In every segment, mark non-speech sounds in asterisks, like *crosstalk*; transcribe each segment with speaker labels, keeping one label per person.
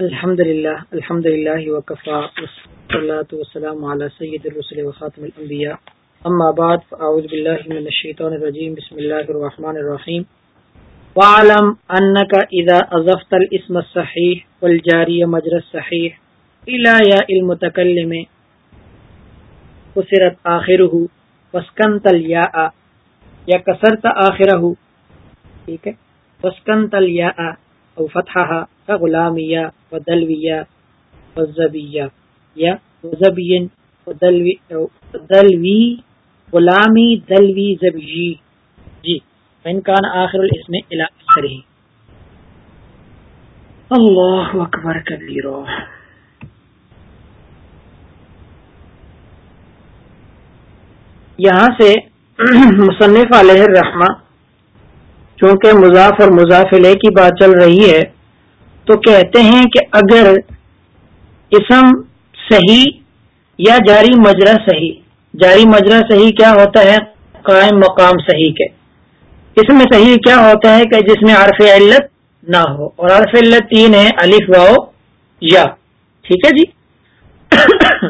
Speaker 1: الحمد لله الحمد لله وكفى والصلاة والسلام على سيد الرسل وخاتم الأنبياء أما بعد فأعوذ بالله من الشيطان الرجيم بسم الله الرحمن الرحيم وعلم أنك إذا أضفت الاسم الصحيح والجاري مجرى الصحيح إلى ياء المتكلم قصرت آخره واسكنت الياء یا کسرت آخرہ ٹھیک ہے وسکنت الياء او فتحها كغلامية ودلوية والزبية يا وزبي ودلوي دلوي غلامي دلوي زبيجي. جي فإن كان آخر الاسم إلى آخره. اللہ اکبر کبیرو یہاں سے مصنف علیہ الرحمہ چونکہ مضاف اور مضافلے کی بات چل رہی ہے، تو کہتے ہیں کہ اگر اسم صحیح یا جاری مجرا صحیح، جاری مجرا صحیح کیا ہوتا ہے؟ قائم مقام صحیح کے۔ اس میں صحیح کیا ہوتا ہے کہ جس میں عرف علت نہ ہو، اور عرف علت تین ہے، الف واؤ یا۔ ٹھیک ہے جی؟ *coughs*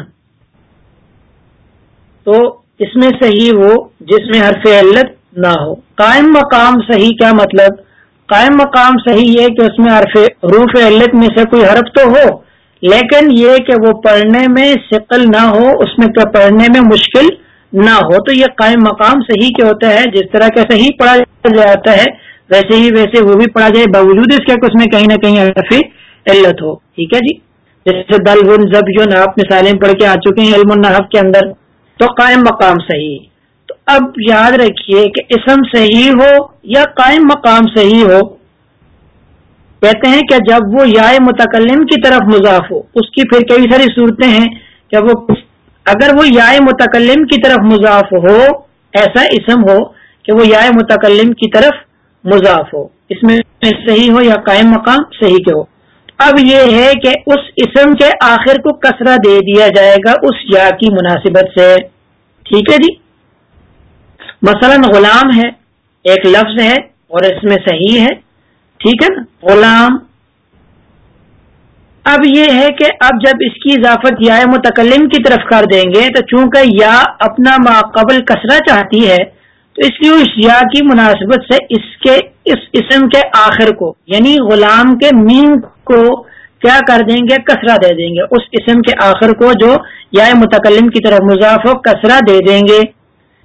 Speaker 1: تو اس میں صحیح وہ جس میں حرف علت نہ ہو۔ قائم مقام صحیح کیا مطلب؟ قائم مقام صحیح ہے کہ اس میں حرف روف علت میں سے کوئی حرف تو ہو، لیکن یہ کہ وہ پڑھنے میں شکل نہ ہو، اس میں پڑھنے میں مشکل نہ ہو۔ تو یہ قائم مقام صحیح کیا ہوتا ہے جس طرح کا صحیح پڑھا جاتا ہے، ویسے ہی ویسے وہ بھی پڑھا جائے، باوجود اس کے اس میں کہیں نہ کہیں حرف علت ہو۔ ٹھیک ہے جی؟ جیسے دل زب جو ناپ مثالیں پڑھ کے آ چکے ہیں، علم النحف کے اندر، تو قائم مقام صحیح۔ اب یاد رکھیے کہ اسم صحیح ہو یا قائم مقام صحیح ہو۔ کہتے ہیں کہ جب وہ یا متکلم کی طرف مضاف ہو، اس کی پھر کئی ساری صورتیں ہیں۔ کہ وہ اگر وہ یا متکلم کی طرف مضاف ہو، ایسا اسم ہو کہ وہ یا متکلم کی طرف مضاف ہو۔ اس میں صحیح ہو یا قائم مقام صحیح کے ہو۔ اب یہ ہے کہ اس اسم کے آخر کو کسرہ دے دیا جائے گا اس یا کی مناسبت سے۔ ٹھیک ہے جی؟ مثلا غلام ہے، ایک لفظ ہے اور اس میں صحیح ہے، ٹھیک ہے نا؟ غلام۔ اب یہ ہے کہ اب جب اس کی اضافت یا متکلم کی طرف کر دیں گے تو چونکہ یا اپنا ما قبل کسرا چاہتی ہے، تو اس لیے اس یا کی مناسبت سے اس کے، اس اسم کے آخر کو یعنی غلام کے مین کو کیا کر دیں گے؟ کسرا دے دیں گے۔ اس اسم کے آخر کو جو یا متکلم کی طرف مضاف ہو کسرا دے دیں گے۔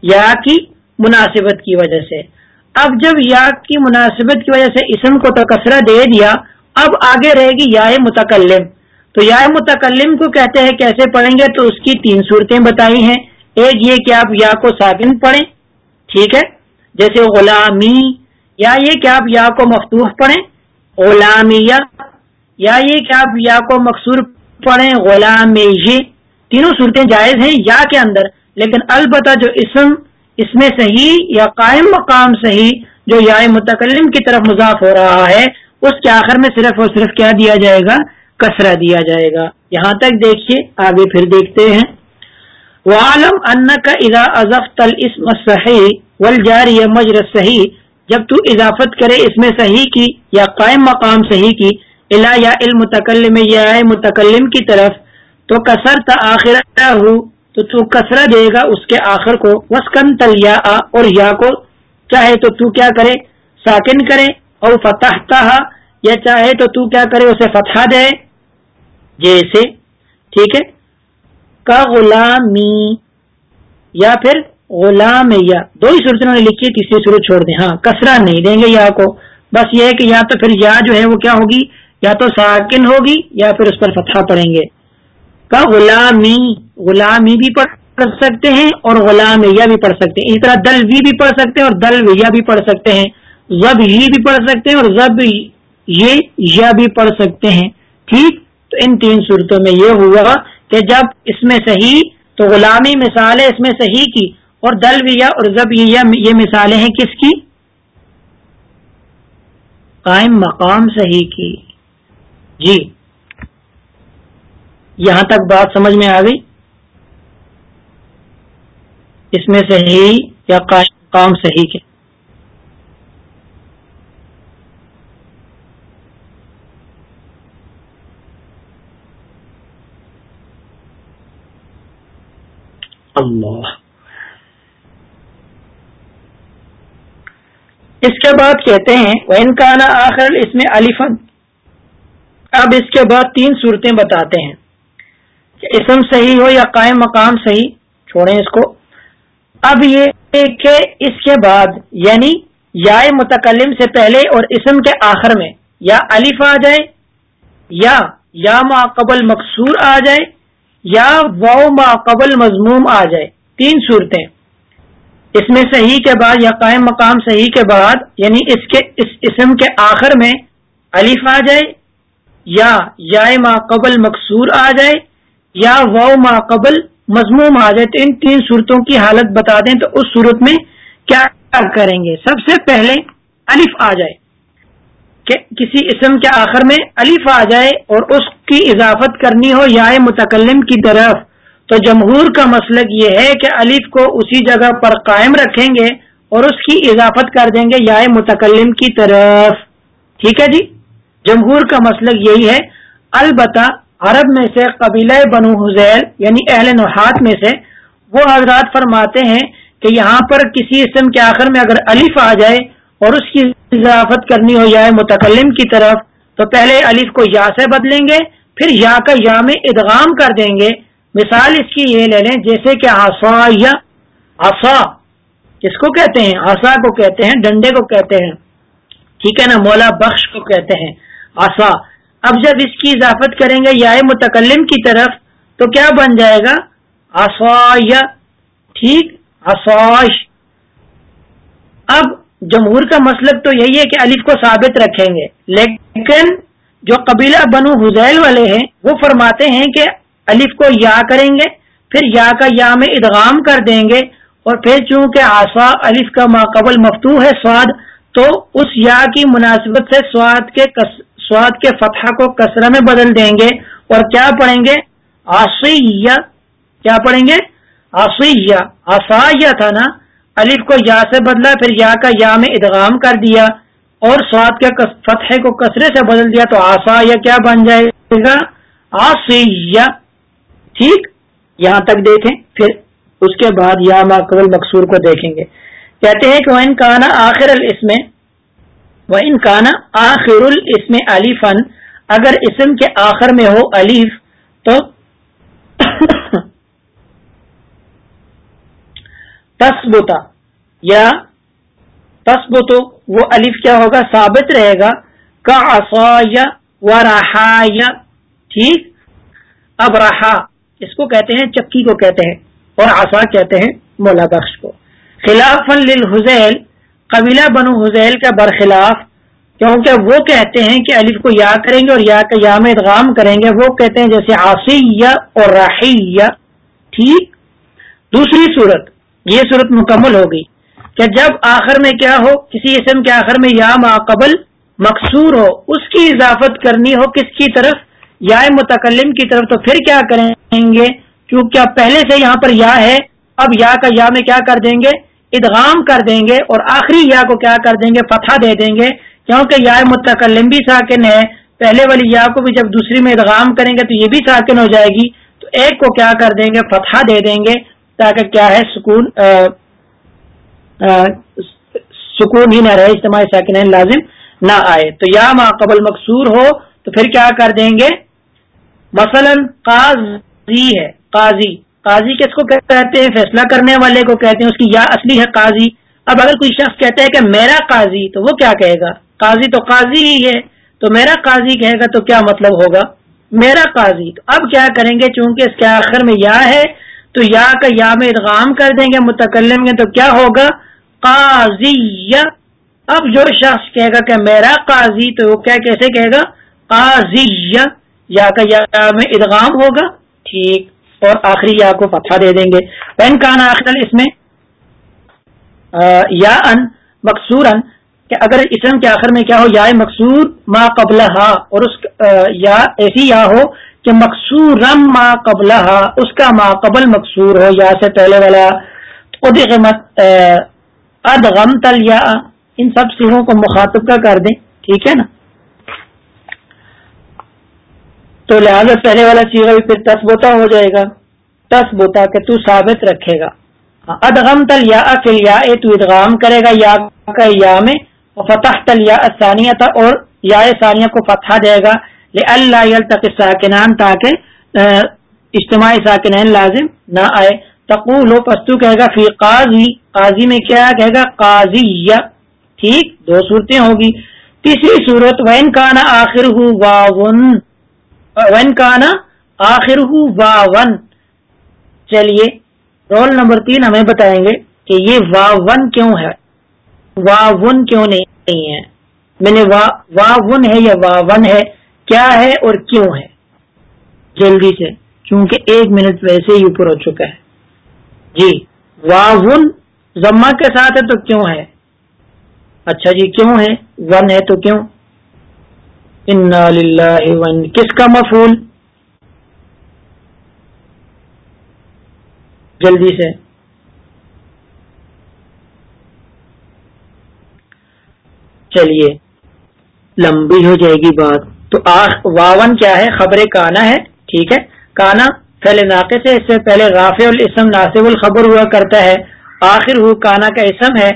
Speaker 1: یا کی مناسبت کی وجہ سے۔ اب جب یا کی مناسبت کی وجہ سے اسم کو تکسرہ دے دیا، اب آگے رہے گی یا متکلم۔ تو یا متکلم کو کہتے ہیں، کیسے پڑھیں گے؟ تو اس کی تین صورتیں بتائی ہیں۔ ایک یہ کہ آپ یا کو ساکن پڑھیں، ٹھیک ہے؟ جیسے غلامی، یا یہ کہ آپ یا کو مفتوح پڑھیں، غلامیہ، یا یہ کہ آپ یا کو مقصور پڑھیں غلام تینوں صورتیں جائز ہیں یا کے اندر، لیکن البتہ جو اسم اس میں صحیح یا قائم مقام صحیح جو یا متکلم کی طرف مضاف ہو رہا ہے، اس کے آخر میں صرف اور صرف کیا دیا جائے گا؟ کسرا دیا جائے گا۔ یہاں تک دیکھیے، آگے پھر دیکھتے ہیں۔ عالم ان کا ادا اضف تل اسم صحیح ولجار یا مجر صحیح جب تو اضافت کرے اس میں صحیح کی یا قائم مقام صحیح کی الا یا علم یا متکلم کی طرف، تو کسر تآخر ہوں تو تو کسرا دے گا اس کے آخر کو۔ وسکن تل یا اور یا کو چاہے تو تو کیا کرے؟ ساکن کرے۔ اور فتح یا چاہے تو تو کیا کرے، اسے فتح دے۔ جیسے، ٹھیک ہے؟ کا غلامی یا پھر غلام یا۔ دو ہی صورت انہوں نے لکھی تیسری صورت چھوڑ دیں۔ ہاں کسرا نہیں دیں گے یا کو۔ بس یہ ہے کہ یا تو پھر یا جو ہے وہ کیا ہوگی؟ یا تو ساکن ہوگی، یا پھر اس پر فتح پڑیں گے۔ کا غلامی غلامی بھی پڑھ سکتے ہیں اور غلامیہ بھی پڑھ سکتے ہیں۔ اسی طرح دل وی بھی پڑھ سکتے ہیں اور دل بھی پڑھ سکتے ہیں۔ زب ہی بھی پڑھ سکتے ہیں اور زب یہ یا بھی پڑھ سکتے ہیں۔ ٹھیک؟ تو ان تین صورتوں میں یہ ہوا کہ جب اس میں صحیح، تو غلامی مثال ہے اس میں صحیح کی اور دل ویا اور زب یہ مثالیں ہیں کس کی؟ قائم مقام صحیح کی۔ جی۔ یہاں تک بات سمجھ میں آ گئی؟ اس میں صحیح یا کام صحیح کے؟ اللہ۔ اس کے بعد کہتے ہیں وین کانا آخر اس میں الفن اب اس کے بعد تین صورتیں بتاتے ہیں۔ کہ اسم صحیح ہو یا قائم مقام صحیح، چھوڑیں اس کو۔ اب یہ کہ اس کے بعد یعنی یا متکلم سے پہلے اور اسم کے آخر میں، یا الف آ جائے، یا یا ما قبل مقصور آ جائے، یا ما قبل مضموم آ جائے۔ تین صورتیں۔ اس میں صحیح کے بعد یا قائم مقام صحیح کے بعد یعنی اس کے، اس اسم کے آخر میں الف آ جائے، یا یا ما قبل مقصور آ جائے یا و ما قبل مضموم آ جائے تو ان تین صورتوں کی حالت بتا دیں تو اس صورت میں کیا کریں گے؟ سب سے پہلے الف آ جائے۔ کہ کسی اسم کے آخر میں الف آ جائے اور اس کی اضافت کرنی ہو یا متکلم کی طرف۔ تو جمہور کا مسلک یہ ہے کہ الف کو اسی جگہ پر قائم رکھیں گے اور اس کی اضافت کر دیں گے یا متکلم کی طرف۔ ٹھیک ہے جی؟ جمہور کا مسلک یہی ہے۔ البتہ عرب میں سے قبیلہ بنو حزیل یعنی اہل نحات میں سے، وہ حضرات فرماتے ہیں کہ یہاں پر کسی اسم کے آخر میں اگر الف آ جائے اور اس کی اضافت کرنی ہو جائے متکلم کی طرف، تو پہلے الف کو یا سے بدلیں گے، پھر یا کا یا میں ادغام کر دیں گے۔ مثال اس کی یہ لے لیں، جیسے کہ آسا یا آسا کس کو کہتے ہیں؟ آسا کو کہتے ہیں، ڈنڈے کو کہتے ہیں۔ ٹھیک ہے نا، مولا بخش کو کہتے ہیں آسا اب جب اس کی اضافت کریں گے یا متکلم کی طرف، تو کیا بن جائے گا؟ آسوایا ٹھیک آساش اب جمہور کا مسلک تو یہی ہے کہ الف کو ثابت رکھیں گے، لیکن جو قبیلہ بنو حزیل والے ہیں، وہ فرماتے ہیں کہ الف کو یا کریں گے، پھر یا کا یا میں ادغام کر دیں گے، اور پھر چونکہ آسا الف کا ماقبل مفتو ہے سواد، تو اس یا کی مناسبت سے سواد کے سواد کے فتح کو کثرہ میں بدل دیں گے اور کیا پڑھیں گے؟ آسیہ کیا پڑھیں گے؟ آسیہ آسا تھا نا؟ الف کو یا سے بدلا، پھر یا کا یا میں ادغام کر دیا اور سواد کے فتح کو کثرے سے بدل دیا تو آسایا کیا بن جائے گا؟ آسیہ ٹھیک؟ یہاں تک دیکھیں، پھر اس کے بعد یا قبل مقصور کو دیکھیں گے۔ کہتے ہیں کہ وہ ان کانا آخر الاسم وہ ان کانا آخر الاسم علی فن اگر اسم کے آخر میں ہو علیف تو تسبتا یا تسبتو وہ الف کیا ہوگا؟ ثابت رہے گا۔ کا و رہا ٹھیک؟ اب رہا اس کو کہتے ہیں، چکی کو کہتے ہیں اور آسا کہتے ہیں مولا بخش کو۔ خلاف للحزیل قبیلہ بنو حزیل کا برخلاف، کیونکہ وہ کہتے ہیں کہ الف کو یا کریں گے اور یا کا یا میں ادغام کریں گے، وہ کہتے ہیں جیسے آسیہ اور راہیہ ٹھیک؟ دوسری صورت، یہ صورت مکمل ہوگی کہ جب آخر میں کیا ہو، کسی اسم کے آخر میں یا ماقبل مقصور ہو، اس کی اضافت کرنی ہو کس کی طرف؟ یا متکلم کی طرف، تو پھر کیا کریں گے؟ کیونکہ اب پہلے سے یہاں پر یا ہے، اب یا کا یا میں کیا کر دیں گے؟ ادغام کر دیں گے اور آخری یا کو کیا کر دیں گے؟ فتح دے دیں گے۔ کیونکہ یا متکلم بھی ساکن ہے، پہلے والی یا کو بھی جب دوسری میں ادغام کریں گے تو یہ بھی ساکن ہو جائے گی۔ تو ایک کو کیا کر دیں گے؟ فتح دے دیں گے تاکہ کیا ہے؟ سکون سکون ہی نہ رہے، اجتماعی ساکن لازم نہ آئے۔ تو یا ماں قبل مقصور ہو تو پھر کیا کر دیں گے؟ مثلا قاضی ہے، قاضی۔ قاضی کس کو کہتے ہیں؟ فیصلہ کرنے والے کو کہتے ہیں، اس کی یا اصلی ہے قاضی۔ اب اگر کوئی شخص کہتا ہے کہ میرا قاضی، تو وہ کیا کہے گا؟ قاضی تو قاضی ہی ہے، تو میرا قاضی کہے گا تو کیا مطلب ہوگا؟ میرا قاضی۔ تو اب کیا کریں گے؟ چونکہ اس کے آخر میں یا ہے، تو یا کا یا میں ادغام کر دیں گے متکلم گے تو کیا ہوگا؟ قاضی اب جو شخص کہے گا کہ میرا قاضی، تو وہ کیا کیسے کہے گا؟ قاضی یا کا یا میں ادغام ہوگا۔ ٹھیک۔ اور آخری یا کو فتح دے دیں گے۔ پین کان آخر اس میں یا ان مقصور کہ اگر اسم کے آخر میں کیا ہو یا مقصور ما قبل اور اس یا ایسی یا ہو کہ مقصور ما قبل اس کا ما قبل مقصور ہو یا سے پہلے والا۔ ادغم تل یا ان سب سیروں کو مخاطب کا کر دیں۔ ٹھیک ہے نا؟ تو لہٰذا پہلے والا سیرا بھی پھر تصبوتا ہو جائے گا۔ تس بوتا کہ تو ثابت رکھے گا۔ ادغم تل یا افل یا تو ادغام کرے گا یا کا یا میں اور فتح تل یا ثانیہ تھا اور یا ثانیہ کو فتح دے گا۔ لے اللہ ساکنان تاکہ اجتماعی ساکنین لازم نہ آئے۔ تقول پستو کہے گا فی قاضی قاضی میں کیا کہے گا؟ قاضی ٹھیک، دو صورتیں ہوگی تیسری صورت وین کانا آخر ہو واون وین کانا آخر ہو واون چلیے، رول نمبر تین ہمیں بتائیں گے کہ یہ وا ون کیوں ہے؟ وا ون کیوں نہیں ہے؟ میں نے وا ون ہے یا وا ون ہے؟ کیا ہے اور کیوں ہے؟ جلدی سے، چونکہ ایک منٹ ویسے ہی اوپر ہو چکا ہے۔ جی وا ون زما کے ساتھ ہے تو کیوں ہے؟ اچھا جی کیوں ہے؟ ون ہے تو کیوں؟ ون کس کا مفول جلدی سے۔ چلیے، لمبی ہو جائے گی بات۔ تو واون کیا ہے؟ خبر کانا ہے، ٹھیک ہے۔ کانا پہلے ناقے سے اس سے پہلے رافع الاسم ناصب الخبر ہوا کرتا ہے۔ آخر ہو کانا کا اسم ہے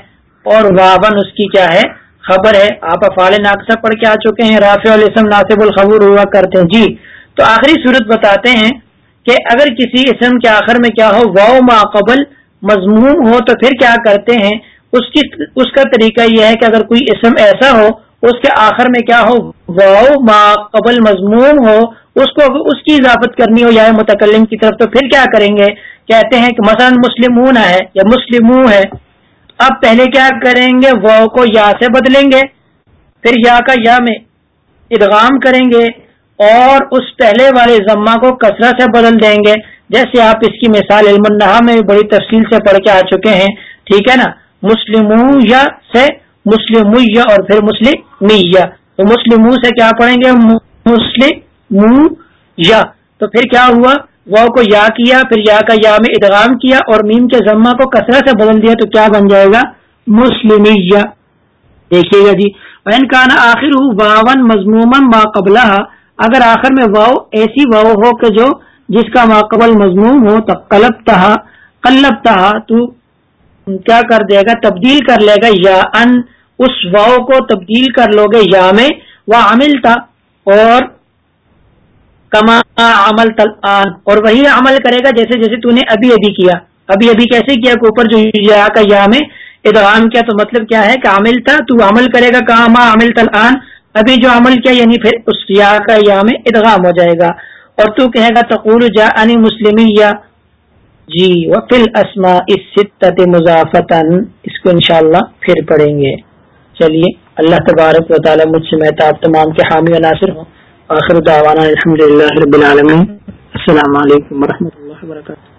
Speaker 1: اور واون اس کی کیا ہے؟ خبر ہے۔ آپ افال ناقصہ پڑھ کے آ چکے ہیں۔ رافع الاسم ناصب الخبر ہوا کرتے ہیں۔ جی تو آخری صورت بتاتے ہیں کہ اگر کسی اسم کے آخر میں کیا ہو واؤ ما قبل مضموم ہو تو پھر کیا کرتے ہیں؟ اس کی، اس کا طریقہ یہ ہے کہ اگر کوئی اسم ایسا ہو، اس کے آخر میں کیا ہو؟ واؤ ما قبل مضموم ہو، اس کو اس کی اضافت کرنی ہو، یا متکلم کی طرف تو پھر کیا کریں گے؟ کہتے ہیں کہ مثلا مسلمون ہے یا مسلم ہے۔ اب پہلے کیا کریں گے؟ واؤ کو یا سے بدلیں گے۔ پھر یا کا یا میں ادغام کریں گے اور اس پہلے والے ضمہ کو کثرت سے بدل دیں گے۔ جیسے آپ اس کی مثال علم النحا میں بڑی تفصیل سے پڑھ کے آ چکے ہیں۔ ٹھیک ہے نا؟ مسلم یا سے مسلم اور پھر مسلم میاں تو مسلم سے کیا پڑھیں گے؟ مسلم یا تو پھر کیا ہوا؟ وہ کو یا کیا، پھر یا کا یا میں ادغام کیا اور میم کے ضمہ کو کثرت سے بدل دیا تو کیا بن جائے گا؟ مسلم دیکھیے گا جی۔ کا نا آخر باون مضمومن ما قبلہ اگر آخر میں واؤ ایسی واؤ ہو کہ جو جس کا ماقبل مضمون ہو تو کلب تہا کلب تہا تو کیا کر دے گا؟ تبدیل کر لے گا یا ان۔ اس واؤ کو تبدیل کر لو گے یا میں۔ وہ عمل تھا اور کما عمل تل اور وہی عمل کرے گا جیسے جیسے تو نے ابھی ابھی کیا۔ ابھی ابھی کیسے کیا کہ اوپر جو یا کا یا میں ادغام کیا تو مطلب کیا ہے کہ عمل تھا تو عمل کرے گا کما عمل تل ابھی جو عمل کیا یعنی پھر اس یا کا یا میں ادغام ہو جائے گا۔ اور تو کہے گا تقول جا انی مسلم یا جی وکل اسما اس ست مضافت اس کو انشاءاللہ پھر پڑھیں گے۔ چلیے، اللہ تبارک و تعالی مجھ سے محتاب تمام کے حامی و ناصر ہوں۔ آخر دعوانا الحمد للہ رب العالمین. السلام علیکم و اللہ وبرکاتہ.